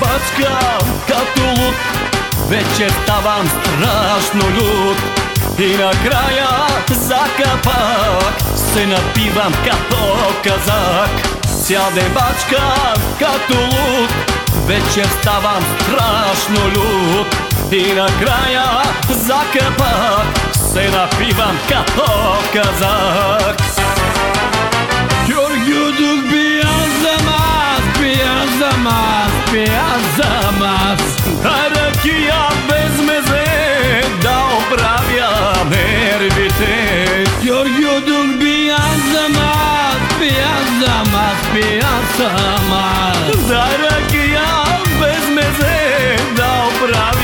бачкам като луд. Вечер ставам страшно люд И накрая за капак Се напивам като казак. Цял ден бачкам като луд. Вечер ставам страшно люд И накрая за капак Се напивам като казак. Бия за Mas pia samar Zara que a bez meze é dau prav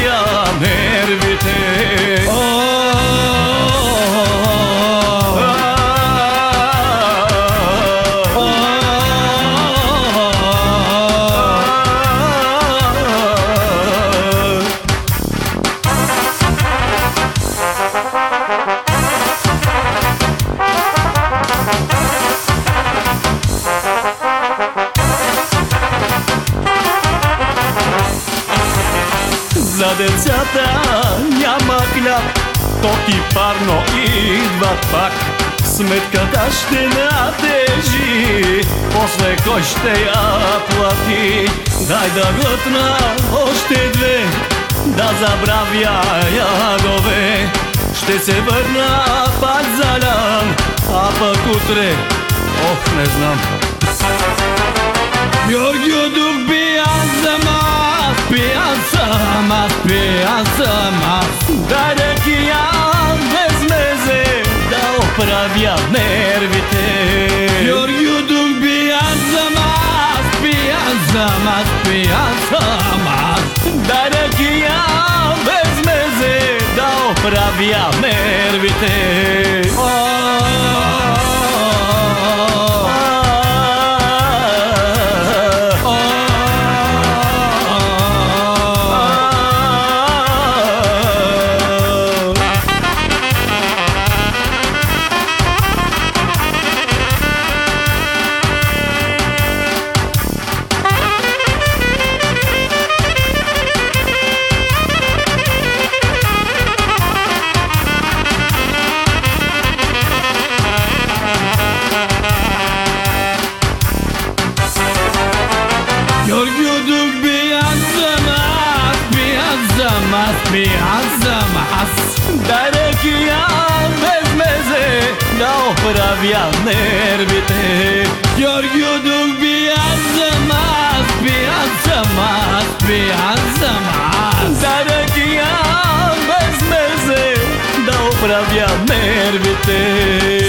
За децата няма хляб, ток и парно идват пак. Сметката ще натежи, после кой ще я плати? Дай да глътна още две, да забравя ядове. Ще се върна пак залян, а пък утре, ох не знам. Георгио Дух бия за мас, бия за мас, бия за мас. Дай ракия без мезе да оправя нервите. must be awesome As Darekia bezmeze Da opravyaner bite Görgüdüm bir azam az Bir azam az Bir azam az Darekia bezmeze Da opravyaner bite